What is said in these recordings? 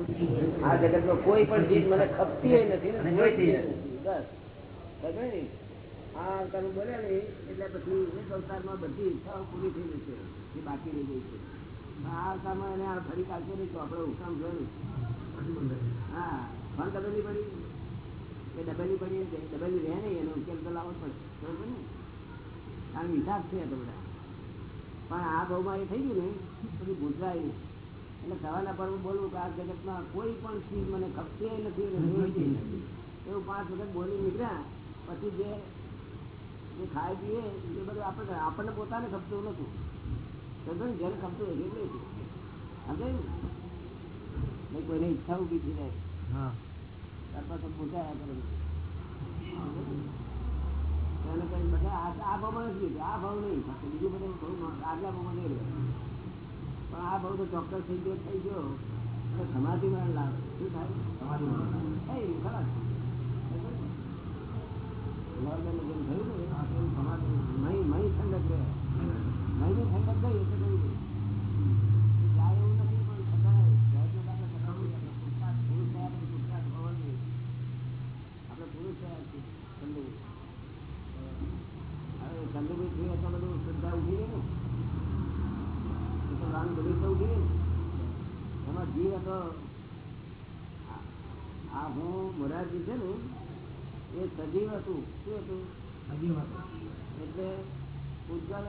આ જગતમાં કોઈ પણ ચીજ મને ખપતી નથી. ને કોઈ ચીજ નથી. બસ. આ તમે બોલ્યા ને એટલે પછી એક અવતારમાં બધી ઈચ્છાઓ પૂરી થઈ ગઈ છે જે બાકી રહી ગઈ છે. આ અવતારમાં એને આ ફરી કાઢશે નહીં તો આપણે હુકામ જોયું હા પણ ડબેલી પડી. એ ડબેલી પડી ડબેલી રહે નહીં એનો ઉકેલ તો લાવવો પડે. બરોબર ને? કારણ હિસાબ છે તો બધા. પણ આ બહુમાં એ થઈ ગયું ને પછી નહીં એટલે સવારના પર બોલવું કે આ જગતમાં કોઈ પણ ચીજ મને ખપતી નથી એવું પાંચ વખત બોલી નીકળ્યા. પછી જે જે ખાય પીએ એ બધું આપણે આપણને પોતાને ખપતું નતું સમજો જેને ખપતું હોય એટલે સમજે ને? કોઈને ઈચ્છા ઊભી થઈ જાય. હા. ત્યાર પછી પૂછાયા કરે એને કઈ બધા આ- આ ભાવમાં નથી આ ભાવ નહીં. બીજું બધું થોડું આગલા ભાવમાં નહીં રહે પણ આ બહુ તો ચોક્કસ થઈ ગયો થઈ ગયો. સમાધિ માં લાભ શું થાય? સમાધિ સમાધિ નહીં ઠંડક રહે. નહીં ઠંડક થઈ એટલે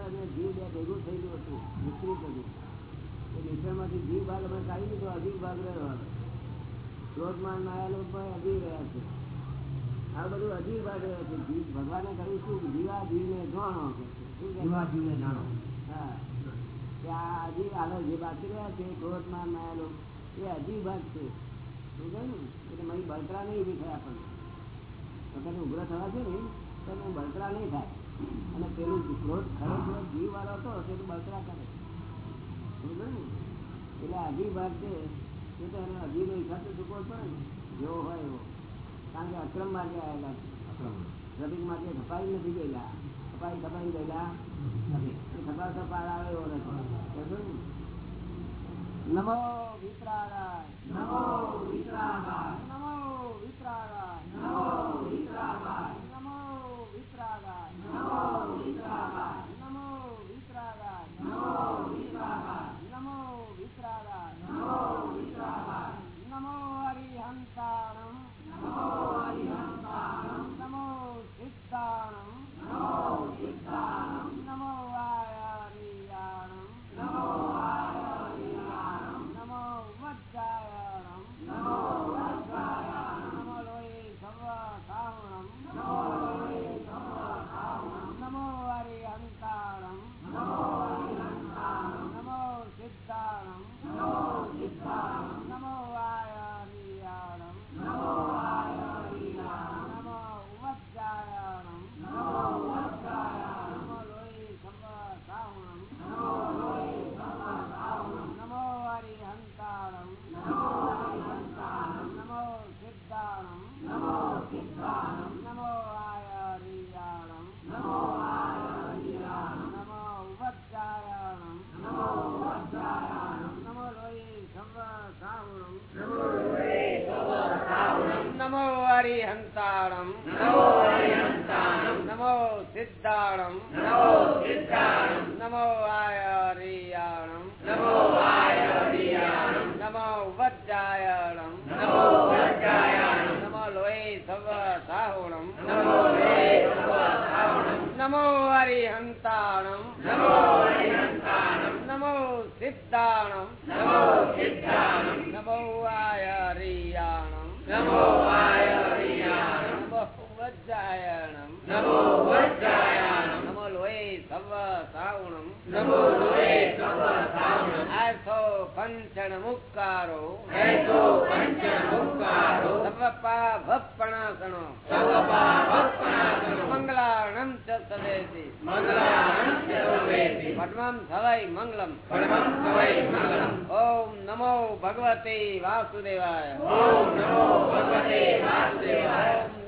અને જીવ બે ભેગું થયેલું હતું મિશ્રિત હતું એ મિશ્રણમાંથી જીવ ભાગ અમે કાઢી દીધો અધિક ભાગ રહ્યો હતો ક્રોધમાન અધિક રહ્યા છે. આ બધું અધિક ભાગ રહ્યો છે. જીવ ભગવાને કહ્યું શું જીવા જીવને જાણો? જીવા જાણો. હા. આ અધિક આગળ જે બાકી રહ્યા છે ક્રોધમાન નાયા એ અધિક ભાગ છે. એટલે મારી બળતરા નહીં ઊભી થાય આપણને વખતે ઉભરા થવા છે ને તો બળતરા નહીં થાય. અને પેલો દીકરો ખરો જીવ વાળો હતો તે તો બળતરા કરે. એટલે અઢી ભાગ છે એ તો એને અઢીનો હિસાબ તો ચૂકવો પડે ને. જેવો હોય એવો. કારણ કે અક્રમ માર્ગે આવેલા અક્રમ ટ્રાફિક માર્ગે ધપાઈ નથી ગયેલા. ખપાઈ ખપાઈ ગયેલા. નથી. ખપા ખપાડ આવે એવો નથી. નમો વિતરાગાય. નમો વિતરાગાય. हरिहन्ताणम् नमो हरिहन्ताणम् नमो सिद्धाणम् नमो सिद्धाणम् नमो आयरियाणम् नमो आयरियाणम् नमो वज्रायणम् नमो वज्रायणम् नमो लोये सवसाहुणम् नमो लोये सवसाहुणम् नमो हरिहन्ताणम् नमो हरिहन्ताणम् नमो सिद्धाणम् नमो सिद्धाणम् नमो आयरियाणम् नमो आय પંચણ મુકારો ગણો મંગલાણમ ચ સદેશી પટમમ સવય મંગલમ નમો ભગવતે વાસુદેવાય નમો ભગવતે વાસુદેવાય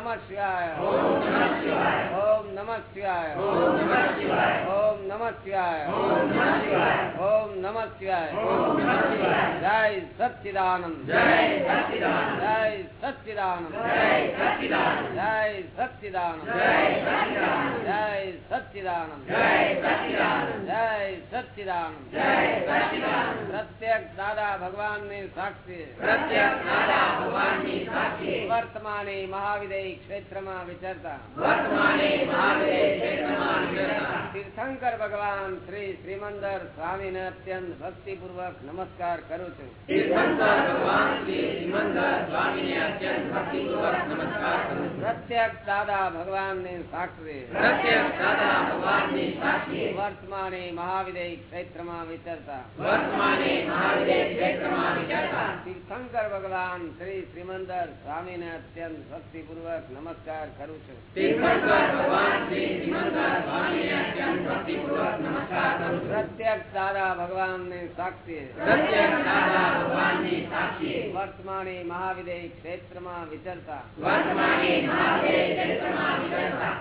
નમઃ શિવાય ઓમ નમઃ શિવાય ઓમ નમઃ શિવાય ઓમ નમઃ શિવાય ઓમ નમઃ શિવાય ઓમ નમઃ શિવાય ઓમ નમઃ શિવાય ઓમ નમઃ શિવાય જય સચ્ચિદાનંદ જય સચ્ચિદાનંદ જય સચ્ચિદાનંદ જય સચ્ચિદાનંદ જય સચ્ચિદાનંદ જય સચ્ચિદાનંદ જય સચ્ચિદાનંદ જય સચ્ચિદાનંદ જય સચ્ચિદાનંદ જય દાદા ભગવાનની સાક્ષી પ્રત્યેક દાદા ભગવાનની સાક્ષી વર્તમાની મહાવિદય ક્ષેત્રમાં વિચરતા. તીર્થંકર ભગવાન શ્રી શ્રીમંદર સ્વામી ને અત્યંત ભક્તિપૂર્વક નમસ્કાર કરું છું. પ્રત્યક્ષ દાદા ભગવાન ને સાક્ષી. વર્તમાને મહાવિદય ક્ષેત્રમાં વિચરતા. તીર્થંકર ભગવાન શ્રી શ્રીમંદર સ્વામી ને અત્યંત ભક્તિપૂર્વક બસ નમસ્કાર કરું છું. પ્રત્યક્ષ તારા ભગવાન ને સાક્ષી વર્તમાને મહાવિદય ક્ષેત્રમાં વિચરતા.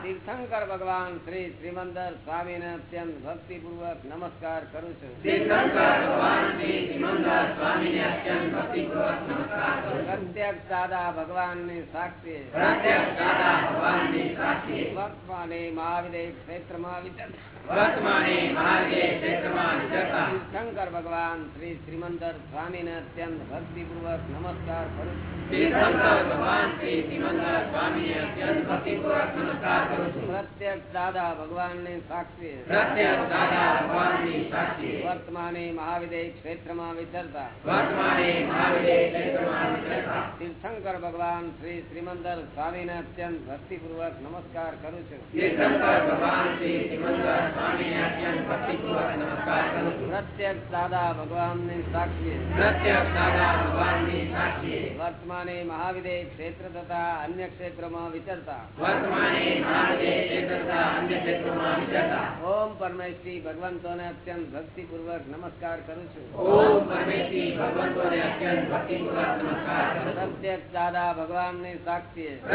તીર્થંકર ભગવાન શ્રી શ્રીમંદર સ્વામી ને અત્યંત ભક્તિપૂર્વક નમસ્કાર કરું છું. પ્રત્યક્ષ દાદા ભગવાન ને સાક્ષી વર્તમાને ક્ષેત્રમાં વર્તમાને મહાવીર ક્ષેત્રમાં વિચરતા ભગવાન શ્રી શ્રીમંદર સ્વામીને અત્યંત ભક્તિપૂર્વક નમસ્કાર કરું છું તીર્થંકર ભગવાન શ્રી શ્રીમંદર સ્વામીને અત્યંત ભક્તિપૂર્વક નમસ્કાર કરું છું પ્રત્યક્ષ દાદા ભગવાનની સાક્ષી પ્રત્યક્ષ દાદા ભગવાનની સાક્ષી વર્તમાને મહાવિદય ક્ષેત્રમાં વિચરતા વર્તમાને મહાવીર ક્ષેત્રમાં વિચરતા તીર્થંકર ભગવાન શ્રી શ્રીમંદર સ્વામીને સ્વામીને અત્યંત ભક્તિપૂર્વક નમસ્કાર કરું છું. પ્રત્યક્ષ દાદા ભગવાનને સાક્ષી વર્તમાને મહાવિદે ક્ષેત્ર તથા અન્ય ક્ષેત્રમાં વિચરતા. ઓમ પરમેશ્રી ભગવંતોને અત્યંત ભક્તિપૂર્વક નમસ્કાર કરું છું. પ્રત્યક્ષ દાદા ભગવાનને સાક્ષી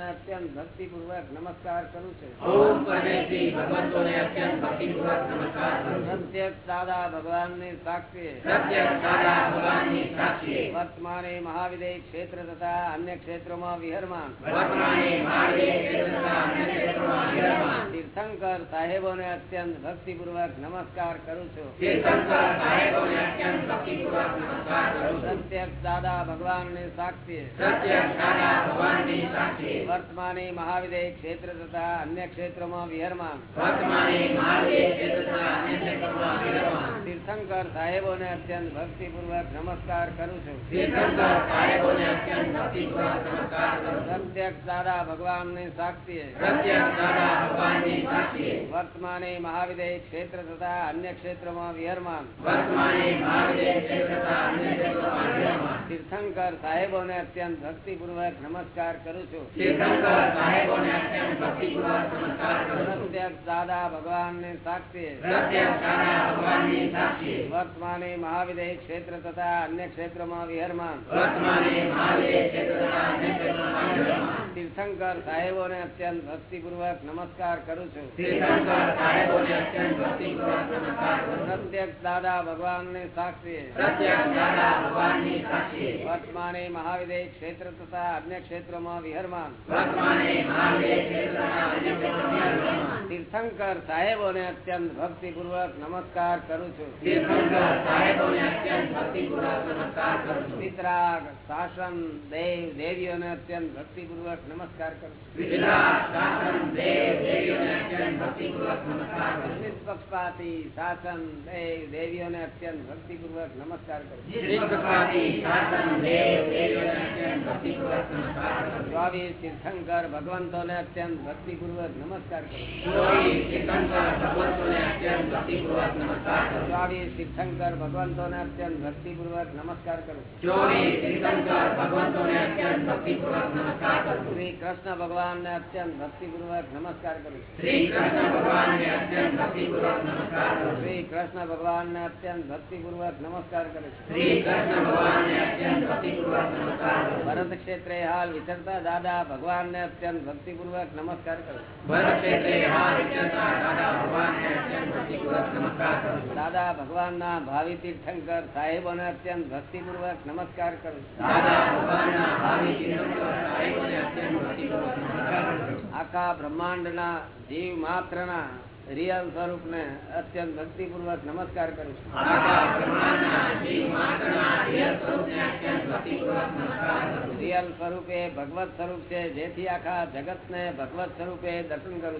ભગવાનોને અત્યંત ભક્તિપૂર્વક નમસ્કાર કરું છું. સત્ય દાદા ભગવાનની સાક્ષી વર્તમાને મહાવિદય ક્ષેત્ર તથા અન્ય ક્ષેત્રોમાં વિહરમાન. તીર્થંકર સાહેબોને અત્યંત ભક્તિપૂર્વક નમસ્કાર કરું છું. સત્ય દાદા ભગવાનની સાક્ષી વર્તમાને મહાવિદય ક્ષેત્ર તથા અન્ય ક્ષેત્રમાં વિહરમાન. તીર્થંકર સાહેબોને અત્યંત ભક્તિપૂર્વક નમસ્કાર કરું છું. પ્રત્યક્ષ દાદા ભગવાનની સાક્ષી વર્તમાને મહાવિદય ક્ષેત્ર તથા અન્ય ક્ષેત્રમાં વિહરમાન. તીર્થંકર સાહેબોને અત્યંત ભક્તિપૂર્વક નમસ્કાર કરું છું. દાદા તીર્થંકર સાહેબો ને અત્યંત ભક્તિપૂર્વક નમસ્કાર કરું છું. પ્રત્યક્ષ દાદા ભગવાન ને સાક્ષી. વર્તમાને મહાવિદય ક્ષેત્ર તથા અન્ય ક્ષેત્રમાં વિહરમાન. તીર્થંકર સાહેબોને અત્યંત ભક્તિપૂર્વક નમસ્કાર કરું છું તીર્થંકર સાહેબોને અત્યંત ભક્તિપૂર્વક નમસ્કાર કરું છું. શાસન દેવ વિતરાગ, શાસન, દેવ, દેવીઓને અત્યંત ભક્તિપૂર્વક નમસ્કાર કરું છું. નિષ્પક્ષપાતી શાસન દેવ દેવીઓને અત્યંત ભક્તિપૂર્વક નમસ્કાર કરું છું શાસન, દેવ, દેવીઓને અત્યંત ભક્તિપૂર્વક નમસ્કાર કરું છું. ચોવીસ તીર્થંકર ભગવંતોને અત્યંત ભક્તિપૂર્વક નમસ્કાર કરું તીર્થંકર ભગવંતોને અત્યંત ભક્તિપૂર્વક નમસ્કાર કરું. ચોવીસ તીર્થંકર તીર્થંકર ભગવંતોને અત્યંત ભક્તિપૂર્વક નમસ્કાર કરું. શ્રી કૃષ્ણ ભગવાનને અત્યંત ભક્તિપૂર્વક નમસ્કાર કરું શ્રી કૃષ્ણ ભગવાનને અત્યંત ભક્તિપૂર્વક નમસ્કાર કરું શ્રી કૃષ્ણ ભગવાનને અત્યંત ભક્તિપૂર્વક નમસ્કાર કરું છું. શ્રી કૃષ્ણ ભગવાનને અત્યંત ભક્તિપૂર્વક નમસ્કાર ભરત ક્ષેત્રે હાલ વિચરતા દાદા ભગવાનને અત્યંત ને અત્યંત ભક્તિપૂર્વક નમસ્કાર કરું. દાદા ભાવિ તીર્થંકર દાદા ભગવાનના ભાવિ તીર્થંકર સાહેબોને અત્યંત ભક્તિપૂર્વક નમસ્કાર કરું આખા બ્રહ્માંડ ના જીવ માત્રના રિયલ છું રિયલ સ્વરૂપને અત્યંત ભક્તિપૂર્વક નમસ્કાર કરું છું. રિયલ સ્વરૂપે ભગવત સ્વરૂપ છે, જેથી આખા સ્વરૂપે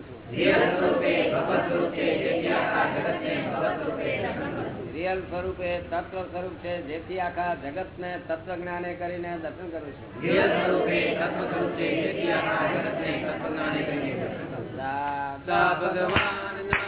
છું રિયલ ભગવત સ્વરૂપે સ્વરૂપે દર્શન કરું છું. રિયલ સ્વરૂપે તત્વ સ્વરૂપ છે, જેથી આખા જગતને તત્વ જ્ઞાને કરીને દર્શન કરું છું રિયલ સ્વરૂપે તત્વ સ્વરૂપે જેથી આખા જગત ને તત્વ જ્ઞાને કરું છું.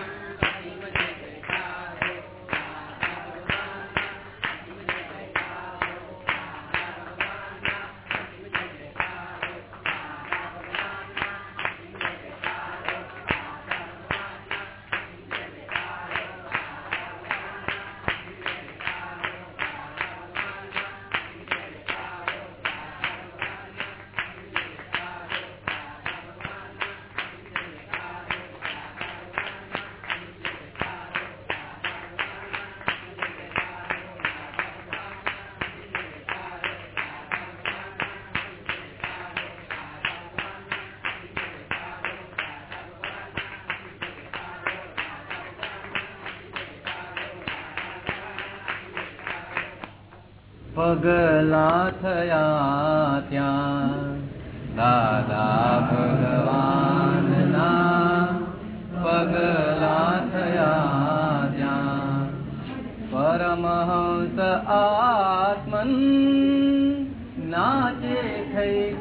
या भगवान् ना पगलाथयात्या। परमहंस आत्मन् नाचेखै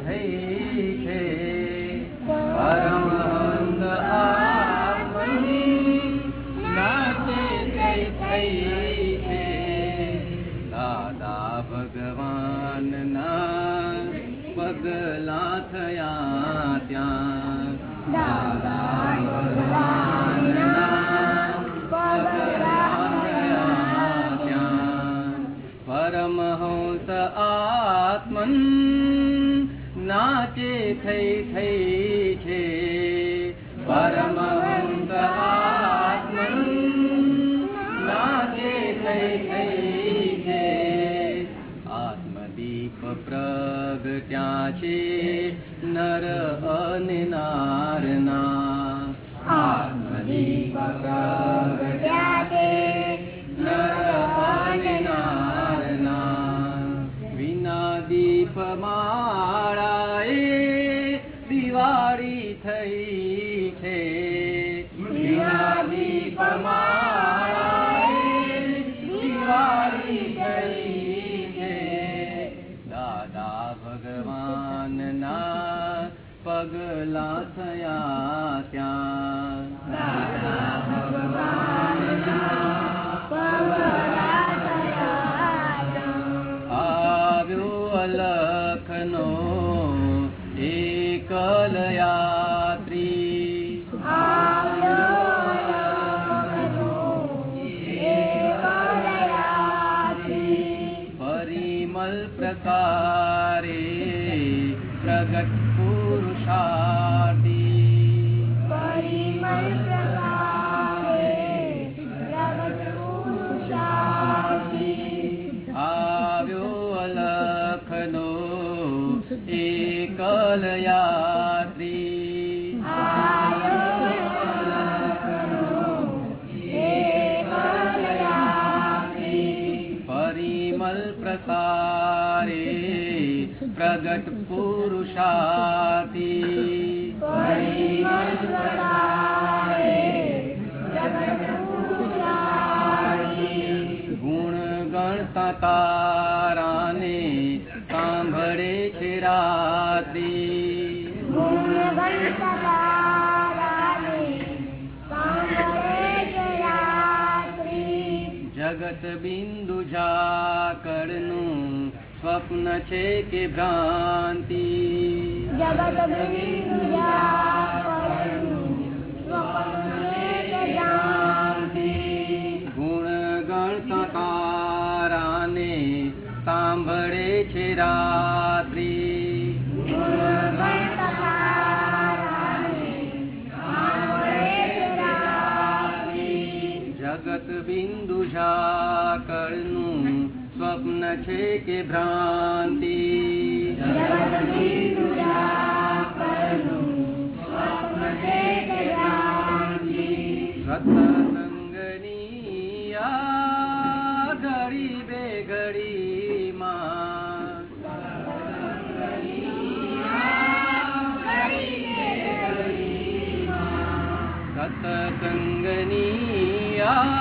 આત્મન નાચે થઈ થઈ છે. પરમહંસ આત્મન નાચે થઈ થઈ છે. આત્મદીપ પ્રગટ્યા છે, નર અને નારના. આત્મદીપ પ્રગટ્યા God's પુરુષાર્થી ગુણ ગણતા તારાને સાંભળે છે રાતી જગત બિંદુ ઝાકળનું સ્વપ્ન છે કે ભ્રાંતિ. જગત ગુણ ગણતા તારાને સાંભળે છે રાત્રિ. જગત બિંદુ ઝાકળનું સ્વપ્ન છે કે ભ્રાંતિ સત્સંગની આ ઘડી બે ઘડીમાં સત્સંગની આ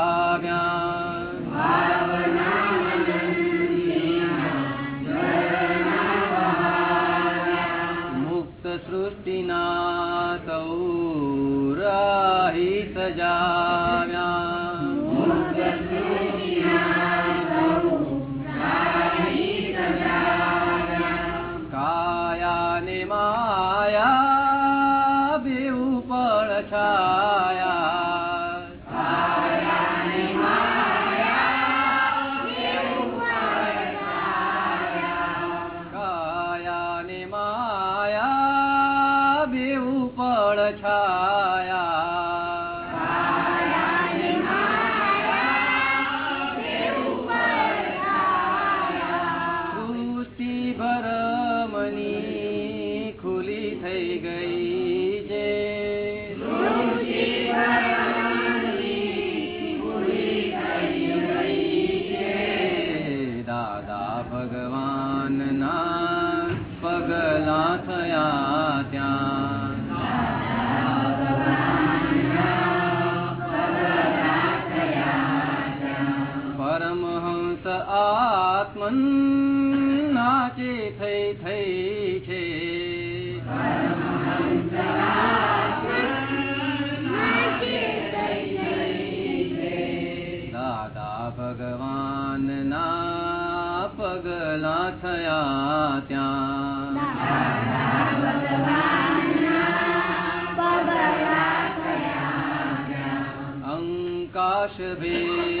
Yeah. આત્મન નાચે થઈ થઈ છે. દાદા ભગવાન ના પગલા થયા ત્યાં. અંકાશ ભેદી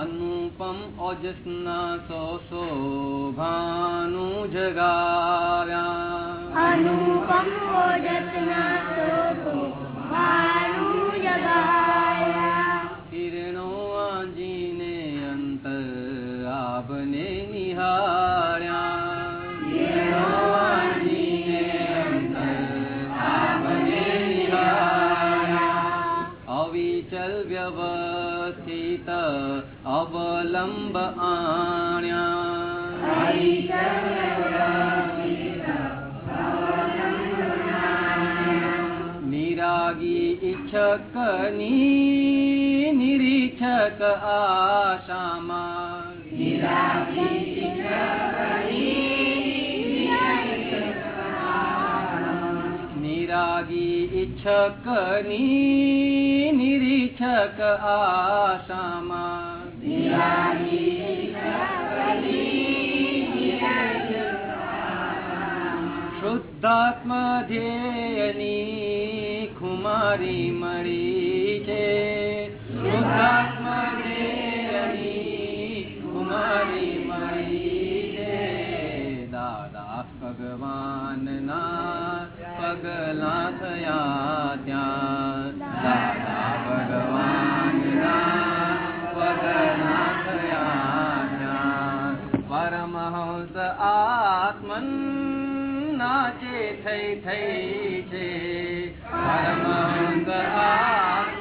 अनुपम् अजस्ना स शोभानगारा किरणो अजिने अन्तराभने निः अवलंब आण्या निरागी इच्छकनी निरीक्षक आशामा निरागी इच्छकनी निरीक्षक आशामा શુદ્ધાત્મ ધ્યેયની ખુમારી મળી છે શુદ્ધાત્મા ધ્યેયની ખુમારી મળી છે દાદા ભગવાનના પગલા થયા ત્યાં આત્મન નાચે થઈ થઈ છે. પરમ આત્મન નાચે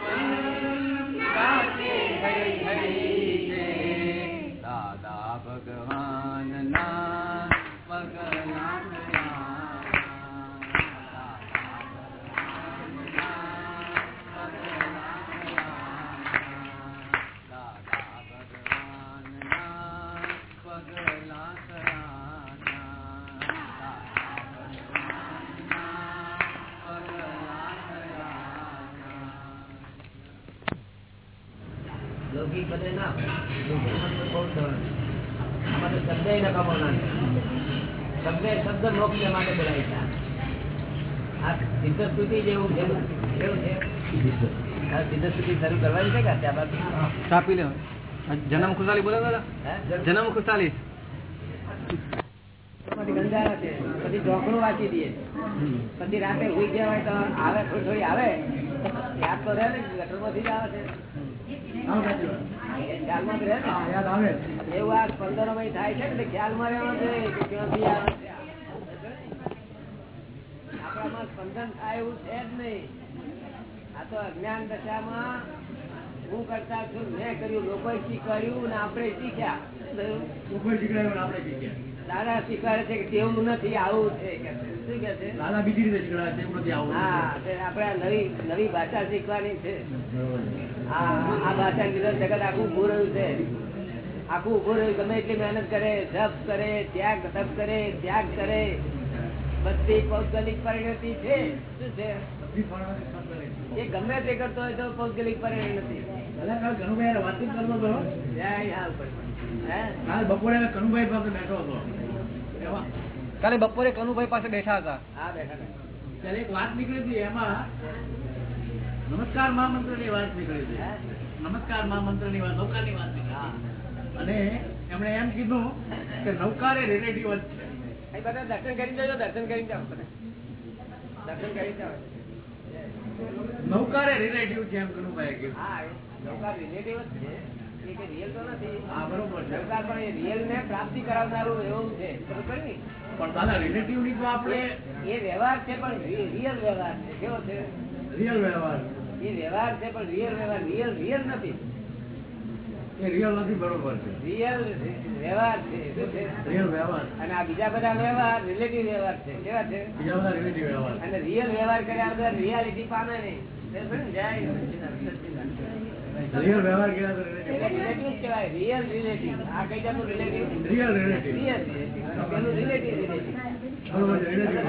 આ સિદ્ધ શરૂ કરવાની છે કે ત્યાં લે જન્મ ખુશાલી બોલો દાદા? જન્મ ખુશાલી. પછી ગંધારા છે. પછી ઢોકળું વાંચી દઈએ. પછી રાતે ઉઈ ગયા હોય તો આવે થોડી થોડી આવે. યાદ તો રહે ને ગટરમાંથી જ આવે છે. ખ્યાલમાં રહે ને. એવું આ પંદર મહિને થાય છે એટલે ખ્યાલમાં રહેવાનું છે ક્યાંથી આવે છે આપણામાં સ્પંદન થાય એવું છે જ નહીં. તો અજ્ઞાન દશામાં હું કરતા છું મેં કર્યું લોકોએ શીખવાડ્યું ને આપણે શીખ્યા. દાદા શીખવાડે છે કે તેવું નથી આવું છે શું કે છે? દાદા બીજી રીતે શીખવાડે છે, નથી આવું હા આપણે આ નવી નવી ભાષા શીખવાની છે. હા આ ભાષા લીધે જગત આખું ઉભું રહ્યું છે. આખું ઉભું રહ્યું ગમે એટલી મહેનત કરે જપ કરે ત્યાગ તપ કરે ત્યાગ કરે. બધી પૌદ્ગલિક પરિણતિ છે. શું છે. એ ગમે તે કરતો હોય તો પૌદ્ગલિક પરિણતિ નથી. કનુભાઈ વાતચીત કરતો હતો. કાલ બપોરે કનુભાઈ પાસે બેઠો હતો. કાલે બપોરે કનુભાઈ પાસે બેઠા હતા. હા બેઠા. ત્યારે એક વાત નીકળી હતી એમાં. નમસ્કાર મહામંત્રની વાત નીકળી હતી. હે? નમસ્કાર મહામંત્રની વાત નૌકારની વાત નીકળી અને એમણે એમ કીધું કે નૌકાર એ રિલેટિવ જ છે. દર્શન કરી દર્શન કરી જાઓ દર્શન કરી જાઓ. નૌકારે રિલેટિવ છે એમ કનુભાઈ કહ્યું હા નૌકાર રિલેટિવ જ છે. એ કે રિયલ તો નથી. હા બરોબર નૌકાર પણ એ રિયલ ને પ્રાપ્તિ કરાવનારું એવું છે. બરોબર ને પણ દાદા રિલેટિવની તો આપણે એ વ્યવહાર છે પણ રિયલ વ્યવહાર છે. કેવો છે? રિયલ વ્યવહાર. એ વ્યવહાર છે પણ રિયલ વ્યવહાર. રિયલ રિયલ નથી. એ રિયલ નથી બરોબર છે. રિયલ વ્યવહાર છે રિયલ વ્યવહાર. અને આ બીજા બધા વ્યવહાર રિલેટિવ વ્યવહાર છે. કેવા છે? બીજા બધા રિલેટિવ વ્યવહાર. અને રિયલ વ્યવહાર કર્યા વગર રિયાલિટી પામે નહીં. બરાબર ને? જય સચ્ચિદાનંદ, સચ્ચિદાનંદ. રિયલ વ્યવહાર કર્યા રિલેટિવ રિલેટિવ કહેવાય રિયલ રિલેટિવ આ કઈ જાતનું relative real relative real relative relative relative બરોબર રિલેટિવ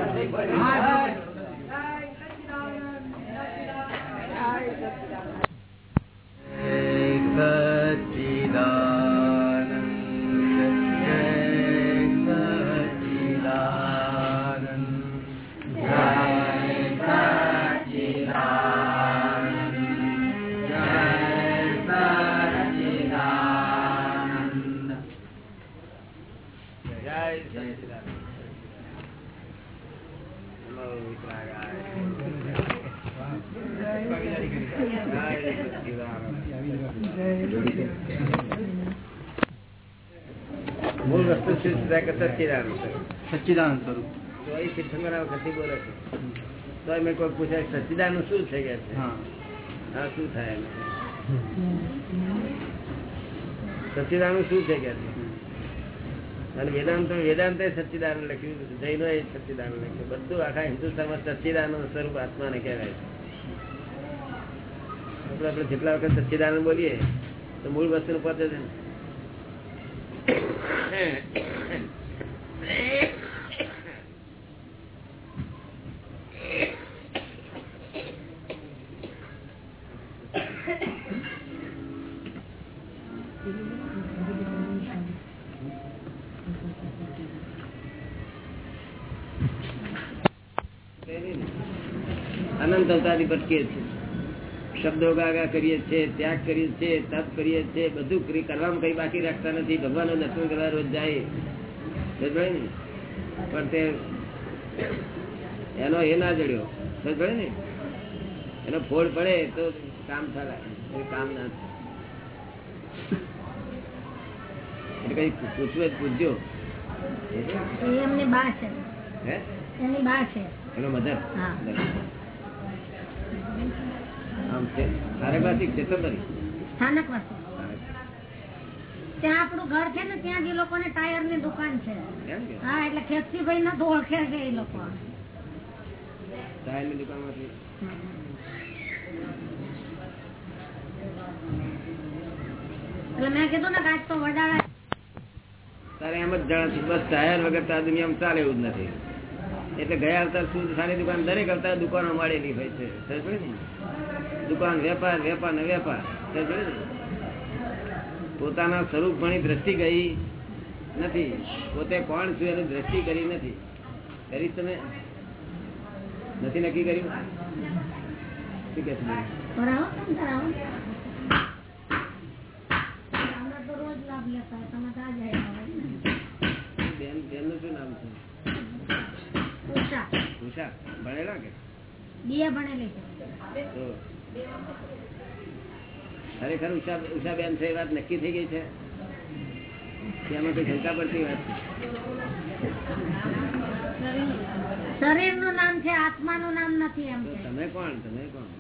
છે કે સચ્ચિદાનંદ છે. સચ્ચિદાનંદ સ્વરૂપ. તો એ તીર્થંકર વખતથી બોલે છે. તો મેં કોઈ પૂછે સચ્ચિદાનંદ શું છે? કે હા. હા શું થાય એમ. સચ્ચિદાનંદ શું છે? કે અને વેદાંત વેદાંત સચ્ચિદાનંદ લખ્યું જૈનો એ સચ્ચિદાનંદ લખ્યું. બધું આખા હિન્દુસ્તાનમાં સચ્ચિદાનંદ સ્વરૂપ આત્માને કહેવાય છે. આપણે આપણે જેટલા વખત સચ્ચિદાનંદ બોલીએ તો મૂળ વસ્તુ પહોંચે છે અનંત અવતારી ભટકીએ છીએ. શબ્દો ગાગા કરીએ છીએ ત્યાગ કરીએ છીએ તપ કરીએ છીએ બધું કરી- કરવામાં કઈ બાકી રાખતા નથી. ભગવાન દર્શન કરવા રોજ જાય. ને? પણ તે એનો એ ના જડ્યો. ને? એનો ફોડ પડે તો કામ થાય. કામ ના થાય. કઈ પૂછવું હોય પૂછજો. એમની બા છે. હે? બા છે. એનો મધર. હા. ત્યાં આપણું ઘર છે ને ત્યાં જ એ લોકોને ટાયરની દુકાન છે. હા એટલે ખેતસીભાઈ ના તો ઓળખે છે એ લોકો. સાહેબની દુકાનમાંથી. એટલે મેં કીધું ને કાચ તો વડાળા તારે એમ જ જાણ બસ ટાયર વગર તો આ દુનિયામાં ચાલે એવું જ નથી. એટલે ગયા અવતાર શું સારી દુકાન દરેક અવતાર દુકાનો મળેલી હોય છે. સમજ ને? દુકાન વેપાર વેપાર ને વેપાર. પોતાના સ્વરૂપ ભણી દ્રષ્ટિ ગઈ નથી. પોતે કોણ છું એની દ્રષ્ટિ કરી નથી. કરી તમે. નથી નક્કી કર્યું? શું કે. બેન? બેનનું નામ છે? ઉષા. ભણેલા કે? ભણેલી ખરેખર ઉષા ઉષા બેન છે એ વાત નક્કી થઈ ગઈ છે. એમાં શંકા પડતી વાત શરીરનું નામ છે આત્મા નું નામ નથી એમ તમે કોણ? તમે કોણ?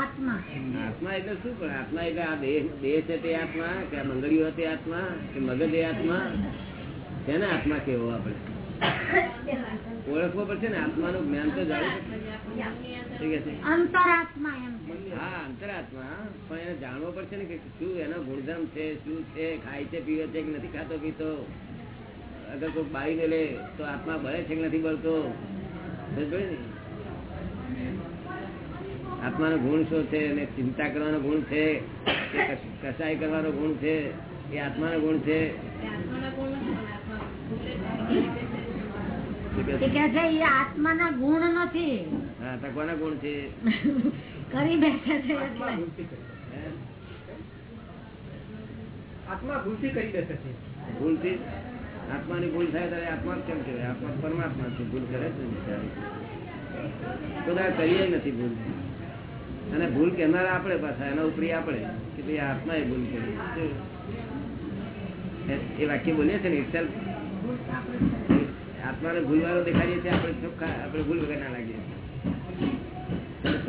આત્મા. આત્મા એટલે શું? પણ આત્મા એટલે આ દેહ દેહ છે તે આત્મા કે આ મંગળીઓ તે આત્મા કે મગજ એ આત્મા? તેને આત્મા કેવો આપણે. ઓળખવો પડશે ને? આત્માનું જ્ઞાન તો જાણવું પડશે અંતરાત્મા હા અંતરાત્મા. પણ એને જાણવો પડશે ને કે શું એનો ગુણધર્મ છે શું છે ખાય છે પીવે છે કે નથી ખાતો પીતો. અગર કોઈ બાઈને લે તો આત્મા બળે છે કે નથી બળતો? આત્માનો ગુણ શું છે અને ચિંતા કરવાનો ગુણ છે? કસાય કરવાનો ગુણ છે? એ આત્માનો ગુણ છે? આત્માના ગુણ નથી. હા તો કોના ગુણ છે? કરી બેઠા છે આત્મા ભૂલથી કરી બેસે છે. ભૂલથી આત્માની ભૂલ થાય ત્યારે આત્મા કેમ કહેવાય? આત્મા પરમાત્મા છે ભૂલ કરે છે બધા કરીએ નથી ભૂલ. અને ભૂલ કેનારા આપણે પાછા એના ઉપરી આપણે કે ભાઈ આત્મા એ ભૂલ કરી? એ- વાક્ય બોલીએ છે ને itself? આત્માને ભૂલવાળો દેખાડીએ છીએ આપણે ચોખ્ખા આપણે ભૂલ વગર ના લાગીએ તમને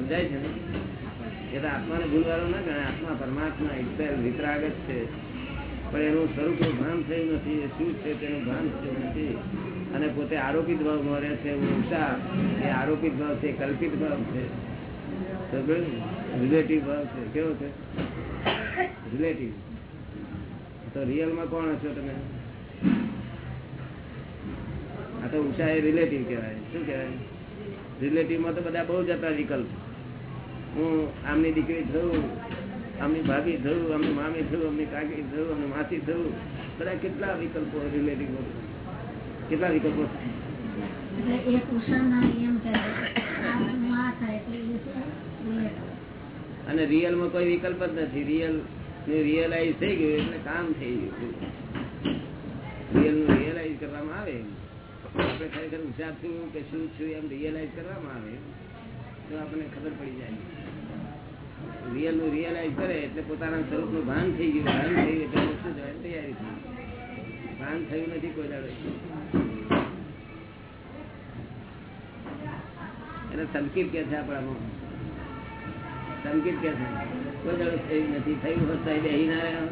સમજાય છે ને? એ તો આત્માને ભૂલવાળો ના ગણે આત્મા પરમાત્મા ઇટસેલ વિતરાગ જ છે. પણ એનું સ્વરૂપ ભાન થયું નથી. એ શું છે તેનું ભાન થયું નથી. અને પોતે આરોપિત ભાવ રહે છે ઉષા એ આરોપિત ભાવ છે, કલ્પિત ભાવ છે. રિલેટિવ ભાવ છે. કેવો છે? રિલેટિવ તો રિયલમાં કોણ હશો તમે? આ તો ઉષા એ રિલેટિવ કહેવાય. શું કહેવાય? રિલેટિવમાં તો બધા બહુ જતા વિકલ્પ. હું આમની દીકરી થયું આમની ભાભી થયું આમની મામી થયું આમની કાકી થયું આમની માસી થયું. બધા કેટલા વિકલ્પો રિલેટિવ કેટલા વિકલ્પો? અને રિયલ રિયલમાં કોઈ વિકલ્પ જ નથી. રિયલનું રિયલાઇઝ થઈ ગયું એટલે કામ થઈ ગયું. રિયલનું રિયલાઇઝ કરવામાં આવે આપણે ખરેખર હુશાર છું કે શું છું એમ રિયલાઇઝ કરવામાં આવે તો આપણને ખબર પડી જાય. રિયલનું રિયલાઇઝ કરે એટલે પોતાના સ્વરૂપનું ભાન થઈ ગયું. ભાન થઈ ગયું એટલે તૈયારી થઈ ભાન થયું નથી કોઈ દાડો. એને સંકેત કે છે આપણામાં? સંકેત કે છે? કોઈ દાડો થયું નથી. થયું હોત તો બેહી ના રહ્યો.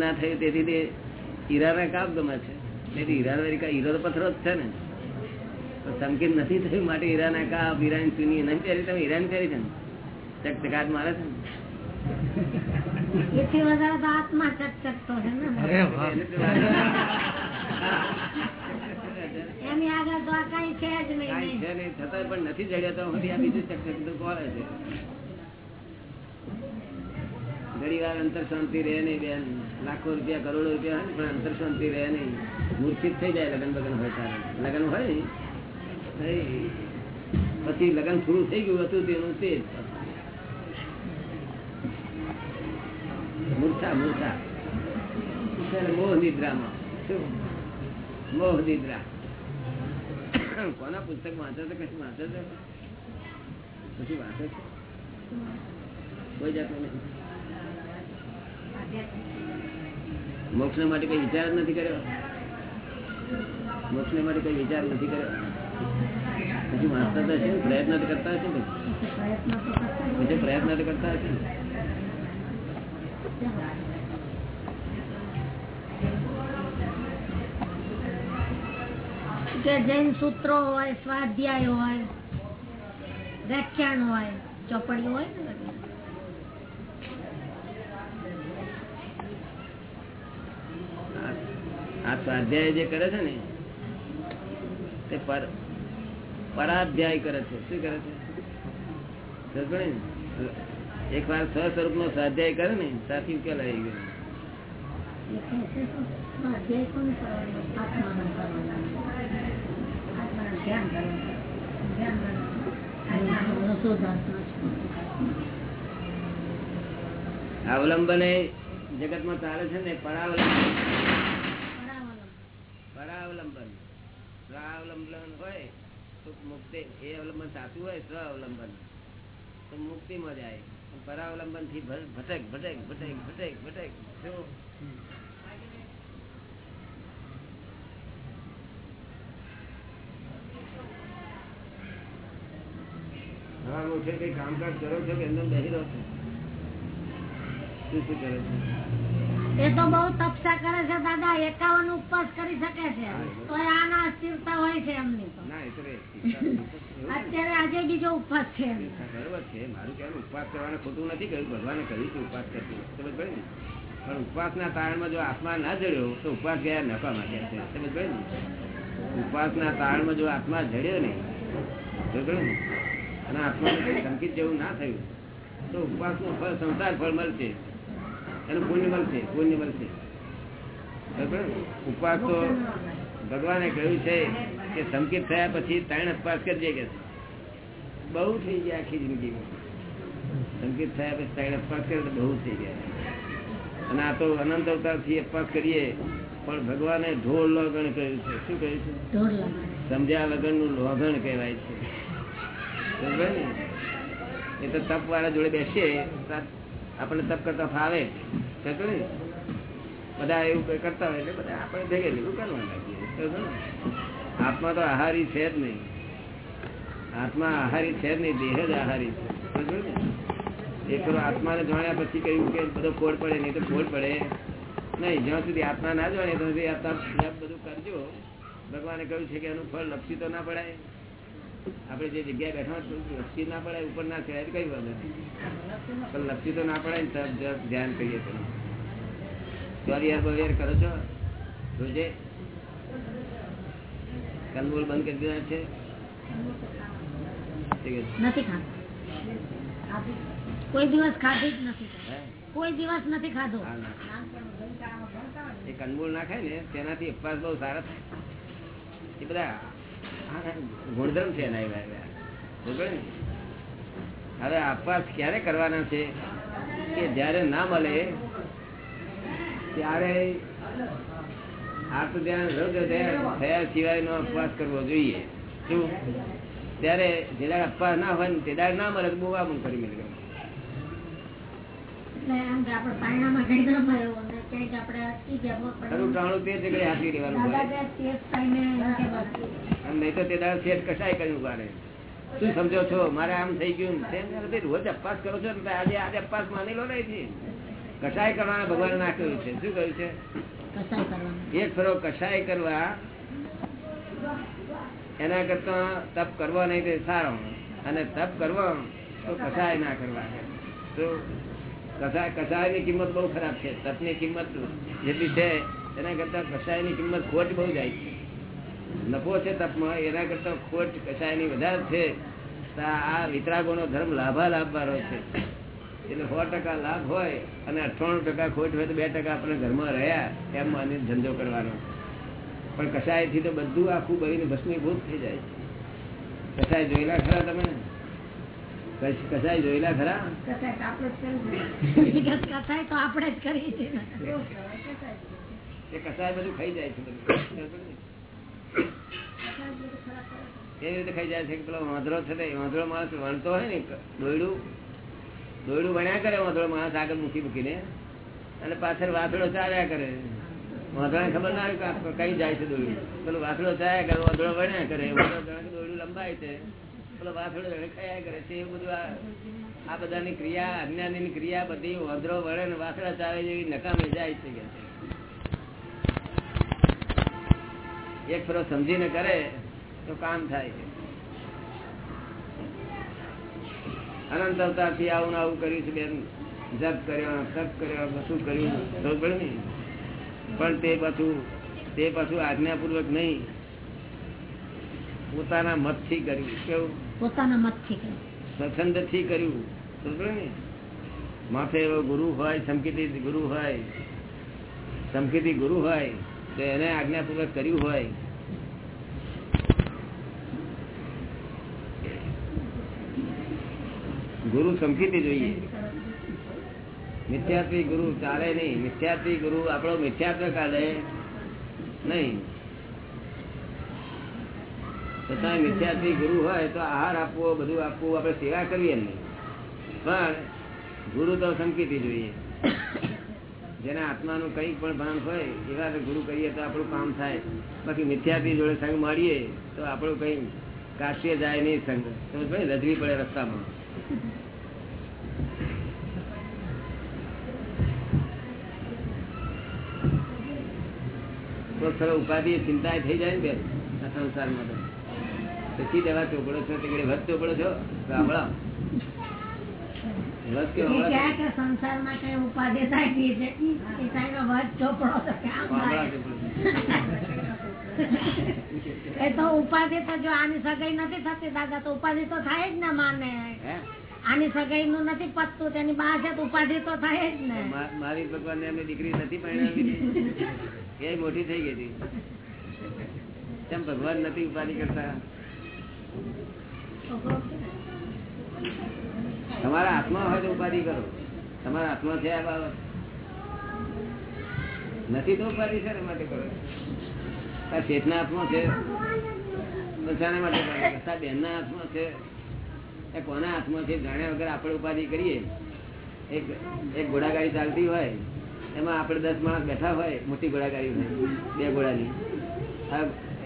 ને? થયું તેથી તે હીરાના કાપ ગમે છે. તેથી હીરો તો પથ્થરો જ છે ને. સંકેત નથી થયું માટે હીરાના કા હીરાની ચુની નહીં પહેરી. તમે હીરાની પહેરી છે ને? ચકચકાટ મારે છે ને? ને. પણ નથી જડ્યા તો આ બીજું ચકચક તો ઘણી વાર અંતર શાંતિ રહે નહીં બેન. લાખો રૂપિયા કરોડો રૂપિયા હોય પણ અંતર શાંતિ રહે નહીં. મૂર્છિત થઈ જાય લગ્ન બગન હોય તારે લગ્ન હોય? ને પછી લગ્ન પૂરું થઈ ગયું હતું તેનું તે. મૂર્છા મૂર્છા. મોહ નિદ્રામાં. મોહ નિદ્રા. કોના પુસ્તક વાંચે છે? કશું વાંચે છે? પછી વાંચે છે? કોઈ જાતનું નહીં. મોક્ષ માટે કઈ વિચાર નથી કર્યો? મોક્ષ માટે કઈ વિચાર નથી કર્યો? પછી વાંચતા તો હશે પ્રયત્ન તો કરતા હશે ને પ્રયત્ન તો કરતા જ પછી પ્રયત્ન તો કરતા હશે ને? કે જૈન સૂત્રો હોય સ્વાધ્યાય હોય વ્યાખ્યાન હોય ચોપડી હોય ને આ સ્વાધ્યાય જે કરે છે ને તે પર પરાધ્યાય કરે છે શું કરે છે એક વાર સ્વસ્વરૂપ નો સ્વાધ્યાય કરે ને સાથી ઉકેલ આવી ગયો. અવલંબન એ જગતમાં ચાલે છે ને પરાવલંબન પરાવલંબન. પરાવલંબન હોય મુક્તિ, એ અવલંબન સાચું હોય, સ્વ અવલંબન. તો મુક્તિમાં જાય પરાવલંબનથી ભટક ભટક ભટક ભટક ભટક. શું? સવારમાં ઉઠે કઈ કામકાજ કરો છો કે એમને બેસી રહો છો? શું શું કરો છે? એ તો બહુ તપસ્યા કરે છે દાદા એકાવન ઉપવાસ કરી શકે છે. તો આના સ્થિરતા હોય છે એમની ના અત્યારે આજે બીજો ઉપવાસ છે બરોબર છે મારું કહેવાનું ઉપવાસ કરવાનું ખોટું નથી કહ્યું ભગવાને કહ્યું છે ઉપવાસ કરતી સમજ પડે ને? પણ ઉપવાસના તાળમાં જો આત્મા ના જડ્યો તો ઉપવાસ ગયા નફા માંગ્યા છે. સમજ પડે ને? ઉપવાસના તાળમાં જો આત્મા જડ્યો નહીં સમજ પડી ને? અને આત્માને ધમકી જેવું ના થયું તો ઉપવાસનું ફળ સંસાર ફળ મળશે. એનું પુણ્ય મળશે પુણ્ય મળશે ને? ઉપવાસ તો ભગવાને કહ્યું છે કે સંકેત થયા પછી ત્રણ ઉપવાસ કરજે કે. બહુ થઈ ગયા આખી જિંદગીમાં. સંકેત થયા પછી ત્રણ ઉપવાસ કરે તો બહુ થઈ ગયા. અને આ તો અનંત અવતારથી અપવાસ કરીએ પણ ભગવાને ઢોળ લોગણ કહ્યું છે. શું કહ્યું છે? સમજ્યા લગન વગરનું લોગણ કહેવાય છે. ને? એ તો તપ વાળા જોડે બેસીએ આપણને તપ કરતા ફાવે ને? બધા એવું કરતા હોય એટલે બધા આપણે ભેગે ભેગું કરવા લાગીએ આત્મા તો આહારી છે જ નહીં. આત્મા આહારી છે જ નહીં, દેહ જ આહારી છે. ને? એ ખરો આત્માને જાણ્યા પછી કહ્યું કે બધો ફોડ પડે, નહીં તો ફોડ પડે. નહીં, જ્યાં સુધી આત્મા ના જાણે ત્યાં સુધી જપ બધું કરજો. ભગવાને કહ્યું છે કે એનું ફળ લપસી તો ના પડાય. આપણે જે જગ્યાએ બેઠા લપસી ના પડાય ઉપર ના ચડાય કઈ વાત પણ લપસી તો ના પડાય ને તરફ ધ્યાન કરીએ તમે ચોરિયાર બોરિયાર કરો છો? રોજે? કંદમૂળ બંધ કરી દીધા છે? નથી ખાધું. કોઈ દિવસ ખાધી જ નથી. કોઈ દિવસ નથી ખાધો. એ કંદમૂળ ના ખાય ને તેનાથી ઉપવાસ બહુ સારા થાય. એ બધા ગુણધર્મ છે એના? હવે આપવાસ ક્યારે કરવાના છે? કે જયારે ના મળે ત્યારે આત્મ ધ્યાન રૌદ્ર થયા સિવાય નો ઉપવાસ કરવો જોઈએ. શું? ત્યારે જે દાડે અપવાસ ના હોય ને તે દાડે ના મળે તો બહુ આમ કરી મેળવે. ખરું ટાણું તે જગ્યાએ હાથવી રહેવાનું નહીં તો તે દાડે શેઠ કસાય કર્યું ઊભા શું સમજો છો? મારે આમ થઈ ગયું તેમ રોજ અપવાસ કરો છો ને આજે આજે અપવાસ માની લો નહીં કસાય કરવાના ભગવાન ના કહ્યું છે. શું કહ્યું છે? એક ફરો કસાય કરવા એના કરતા તપ કરવો નહીં તે સારો. અને તપ કરવો તો કસાય ના કરવા. તો કસાય કસાયની કિંમત બહુ ખરાબ છે. તપની કિંમત જેટલી છે એના કરતા કસાયની કિંમત ખોટ બહુ જાય છે. નફો છે તપમાં એના કરતા ખોટ કસાયની વધારે છે. આ વિતરાગો નો ધર્મ લાભા લાભવાળો છે. એટલે સો ટકા લાભ હોય અને અઠ્ઠાણું ટકા ખોટ હોય તો બે ટકા આપણે ઘરમાં રહ્યા એમ અને ધંધો કરવાનો. પણ કસાયથી તો બધું આખું બળીને ભસ્મીભૂત થઈ જાય. છે કસાય જોયેલા ખરા તમે? કસાય જોયેલા ખરા. કસાય તો આપણે જ કરીએ છીએ કસાય બધું ખાઈ જાય છે એવી રીતે ખાઈ જાય છે પેલો વાંદરો છે ને વાંદરો માણસ વણતો હોય ને દોયડું? દોયડું વણ્યા કરે વાંદરો માણસ આગળ મૂકી મૂકીને. અને પાછળ વાસળો ચાલ્યા કરે. વાંદરાને ખબર ના આવે કઈ જાય છે દોયડું? પેલો વાસળો ચાલ્યા કરે વાંદરો વણ્યા કરે. દોયડું લંબાય છે. પેલો જાણે ખાયા કરે છે. એ બધું આ બધાની ક્રિયા અજ્ઞાની ક્રિયા બધી વાંદરો વળે ને વાસળા ચાવે જેવી નકામી જાય છે કે એક ફરો સમજીને કરે તો કામ થાય અનંત અવતારથી આવું આવું કર્યું છે બેન. જપ કર્યો તપ કર્યો બધું કર્યું. પડે ને? પણ તે પાછું તે પાછું આજ્ઞાપૂર્વક નહીં. પોતાના મતથી કર્યું. કેવું? પોતાના મતથી કર્યું. સ્વચ્છંદથી કર્યું. ખબર ને? માથે એવો ગુરુ હોય સમકીતી ગુરુ હોય. સમકીતી ગુરુ હોય. તો એને આજ્ઞાપૂર્વક કર્યું હોય. ગુરુ સમકીતી જોઈએ. મિથ્યાત્વી ગુરુ ચાલે નહીં. મિથ્યાત્વી ગુરુ આપણો મિથ્યાત્વ કાઢે નહીં. મિથ્યાત્વી ગુરુ હોય તો આહાર આપવો, બધું આપવું, આપણે સેવા કરીએ નહીં. પણ ગુરુ તો સંકીતી જોઈએ. જેના આત્માનું કંઈક પણ ભાન હોય, એવા ગુરુ કહીએ તો આપણું કામ થાય. બાકી મિથ્યાથી જોડે સંગ મળીએ તો આપણું કઈ કાશ્ય જાય નહીં સંગ. સમજ રજવી પડે રસ્તામાં. ઉપાધિ, ચિંતા થઈ જાય ને બેન, આ સંસારમાં તો. પછી દવા ચોપડો છો તે વધ ચોપડો છો વધ ઉપાધિ તો જો આની સગાઈ નથી થતી દાદા તો ઉપાધિ તો થાય જ ને માને. આની સગાઈ નું નથી પતતું તેની બા છે તો ઉપાધિ તો થાય જ ને. મારી ભગવાન એમની દીકરી નથી પરણાવી એ મોટી થઈ ગઈ હતી. કેમ ભગવાન નથી ઉપાધિ કરતા? તમારા હાથમાં હોય તો ઉપાધિ કરો. તમારા હાથમાં છે આ બાબત. નથી તો ઉપાધિ છે માટે કરો? આ શેઠના હાથમાં છે. બધાને માટે કરો? બેનના હાથમાં છે. એ કોના હાથમાં છે જાણ્યા વગર આપણે ઉપાધિ કરીએ. એક એક ઘોડાગાડી ચાલતી હોય, એમાં આપણે દસ માણસ બેઠા હોય, મોટી ઘોડાગાડી હોય, બે ઘોડાની.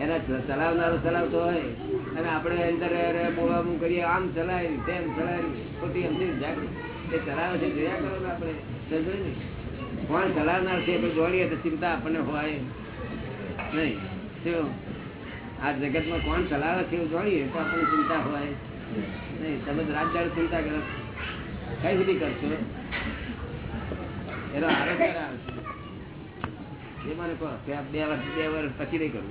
એના ચલાવનારો ચલાવતો હોય અને આપણે અંદર બોલાવું કરીએ, આમ ચલાય તેમ ચલાય ખોટી એમથી જાગૃત એ ચલાવે છે, જોયા કરો આપણે કોણ ચલાવનાર છે આપણે જોડીએ તો ચિંતા આપણને હોય નહીં. શું? આ જગતમાં કોણ ચલાવે છે, એવું જોડીએ તો આપણને ચિંતા હોય નહીં. તમે રાત દાડ ચિંતા કરો. કઈ બધી કરશો? એનો આરોપ આવશે એ મને કહો બે વર્ષ બે વર્ષ પછી નહીં કરું.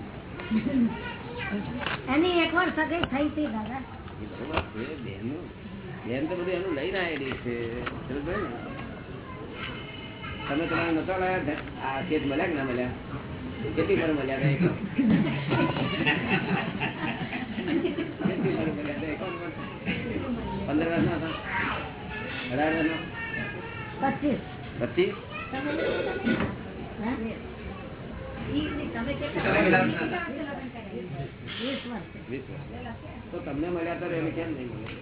એની એક વાર સગાઈ થઈ હતી દાદા. એ બરોબર છે બેનનું બેન તો બધું એનું લઈને આવેલી છે સમજ પડી ને? તમે તમારે નતો લાયા આ ખેત મળ્યા કે ના મળ્યા? કેટલી પર મળ્યા હતા કેટલી પર મળ્યા હતા એકમ પર? પંદર હતા? અઢાર વર્ષના પચીસ વર્ષ વીસ વર્ષ તો તમને મળ્યા તો એને કેમ નહીં મળે?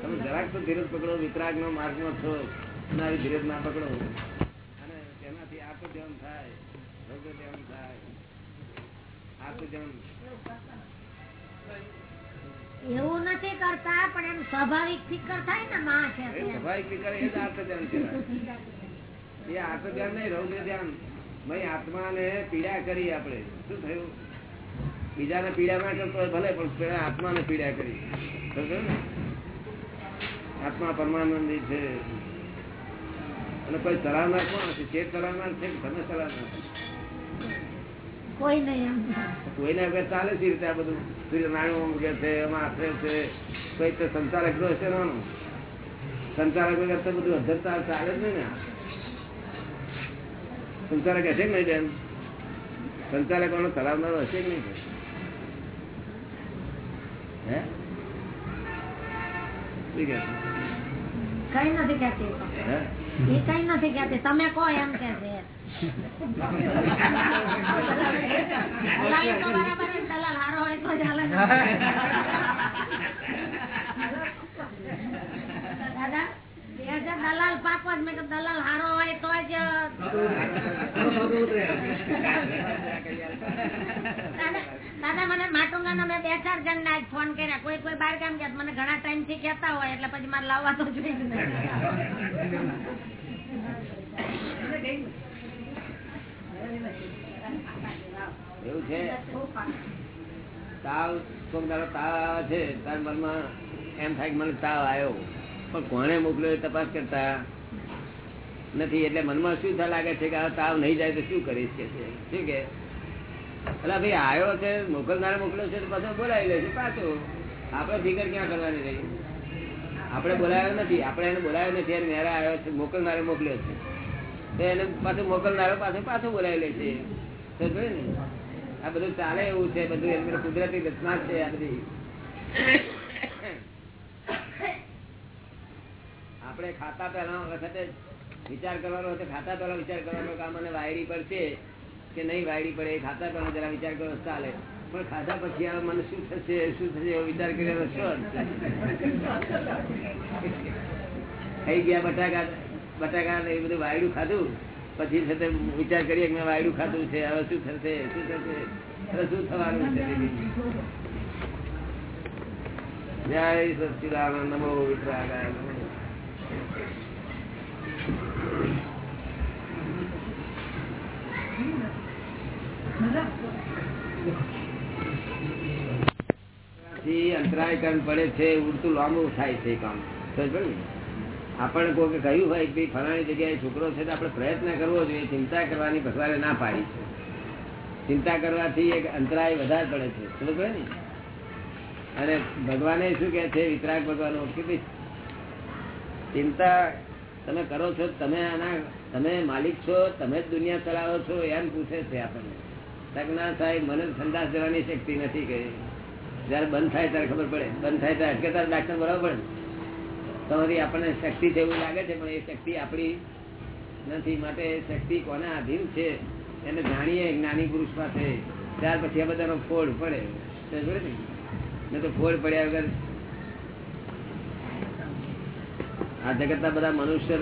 તમે જરાક તો ધીરજ પકડો વિતરાગ નો માર્ગ નો છો તમારી ધીરજ ના પકડો. અને તેનાથી થાય ભોગ ધ્યાન થાય એવું નથી કરતા પણ એમ સ્વાભાવિક ફિકર થાય ને માં છે સ્વાભાવિક ફિકર એ જ આત્મ એ આત્મ નહીં રૌદ્ર ધ્યાન ભાઈ આત્માને પીડા કરી આપણે. શું થયું? બીજાને પીડા ના કરતો ભલે પણ પેલા આત્માને પીડા કરી. આત્મા પરમાનંદી છે. અને કોઈ ચલાવનાર કોણ છે ચેત ચલાવનાર છે કે તમે ચલાવનાર કોઈ નહીં કોઈના વગર ચાલે છે રીતે આ બધું? સૂર્યનારાયણ મૂકે છે એમાં આશરે છે. કોઈ તો સંચાલક નો હશે નાનું સંચાલક વગર તો બધું અધરતા ચાલે જ નહીં ને સંચાલક હશે કે નહીં બેન? સંચાલકોનો ચલાવનારો હશે કે નહીં? હે? કઈ નથી કેતી એ કઈ નથી કેતી તમે કહો એમ કે છે દલાલ પાકો જ મેં દલાલ હારો હોય તો જ દાદા દાદા, મને માટુંગાના મેં બે ચાર જણ ને ફોન કર્યા. કોઈ કોઈ બાર ગામ ગયા મને ઘણા ટાઈમથી હોય, એટલે પછી મારે લાવવા તો જોઈએ એવું છે? તાવ, કોક દાડો તાવ છે, તાર મનમાં એમ થાય કે મને તાવ આવ્યો. પણ કોણે મોકલ્યો એ તપાસ કરતા નથી. એટલે મનમાં શું લાગે છે કે આ તાવ નહીં જાય તો શું કરીશ કે શું કે? ભાઈ આવ્યો છે મોકલનાર મોકલ્યો છે પાછો બોલાવી લેશે પાછો. આપડે ફિકર ક્યાં કરવાની રહી? આપણે બોલાવ્યો નથી, આપણે એને બોલાવ્યો નથી, એને મેરા આવ્યો છે મોકલનારે મોકલ્યો છે. તો એને પાછું મોકલનારો પાછો પાછો બોલાવી લે છે ને? આ બધું ચાલે એવું છે, બધું એની કુદરતી રચના છે આ બધી. આપણે ખાતા પહેલા વખતે વિચાર કરવાનો ખાતા પહેલા વિચાર કરવાનો કે આ મને પર પડશે. કે નહીં, વાયડી પડે, ખાતા પણ જરા વિચાર કરો, ચાલે. પણ ખાધા પછી આ મને શું થશે શું થશે એવો વિચાર કર્યો શું થઈ ગયા બટાકા બટાકા એ બધું વાયડું ખાધું. પછી છે વિચાર કરીએ કે મેં વાયડું ખાધું છે, હવે શું થશે શું થશે? હવે શું થવાનું છે? જય સચિદાનંદ નમો વિતરાગાય અંતરાય કર્મ પડે છે, ઉડતું લાંબુ થાય છે કામ? આપણને કોઈ કહ્યું હોય કે ફલાણી જગ્યાએ છોકરો છે તો આપણે પ્રયત્ન કરવો જોઈએ, ચિંતા કરવાની ભગવાને ના પાડી છે. ચિંતા કરવાથી એક અંતરાય વધારે પડે છે. સમજ ને? અને ભગવાને શું કે છે, વિતરાગ ભગવાન કે ચિંતા તમે કરો છો, તમે આના તમે માલિક છો, તમે જ દુનિયા ચલાવો છો, એમ પૂછે છે આપણને. તક ના થાય, મને સંદાસ જવાની શક્તિ નથી કે જયારે બંધ થાય ત્યારે ખબર પડે. બંધ થાય ત્યારે અટકે ત્યારે ડાક્ટર બરાબર તમારી આપણને શક્તિ છે એવું લાગે છે, પણ એ શક્તિ આપણી નથી. માટે શક્તિ કોના આધીન છે, એને જાણીએ જ્ઞાની પુરુષ પાસે. ત્યાર પછી આ બધાનો ફોડ પડે. ને? તો ફોડ પડ્યા વગર આ જગતના બધા મનુષ્ય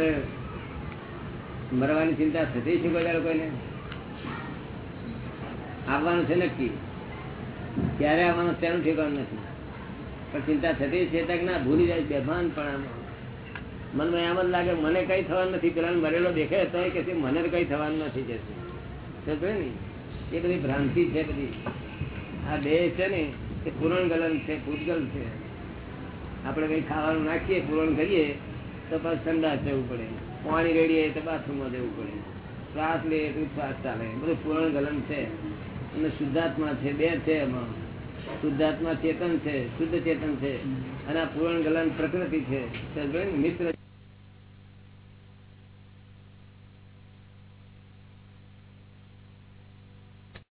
મરવાની ચિંતા થતી શું કોઈ કોઈને? આવવાનું છે નક્કી. ક્યારે આવવાનું તેનું ઠેકાણું નથી. પણ ચિંતા થતી છે તક ના ભૂલી જાય, બેભાન પણ મનમાં એમ જ લાગે, મને કઈ થવાનું નથી. પેલા મરેલો દેખે તો કે મને કઈ થવાનું નથી, કે ને, એ બધી ભ્રાંતિ છે બધી. આ દેહ છે ને, એ પૂરણ ગલન છે, પૂતગલ છે. આપણે કઈ ખાવાનું નાખીએ, પૂરણ કરીએ, તો પછી ઠંડા જવું પડે. પાણી રેડીએ તો બાથરૂમમાં જવું પડે. શ્વાસ લે તો શ્વાસ ચાલે. બધું પૂરણ ગલન છે. અને શુદ્ધાત્મા છે, બે છે એમાં. શુદ્ધાત્મા ચેતન છે, શુદ્ધ ચેતન છે. અને આ પૂરણ ગલન પ્રકૃતિ છે? મિત્ર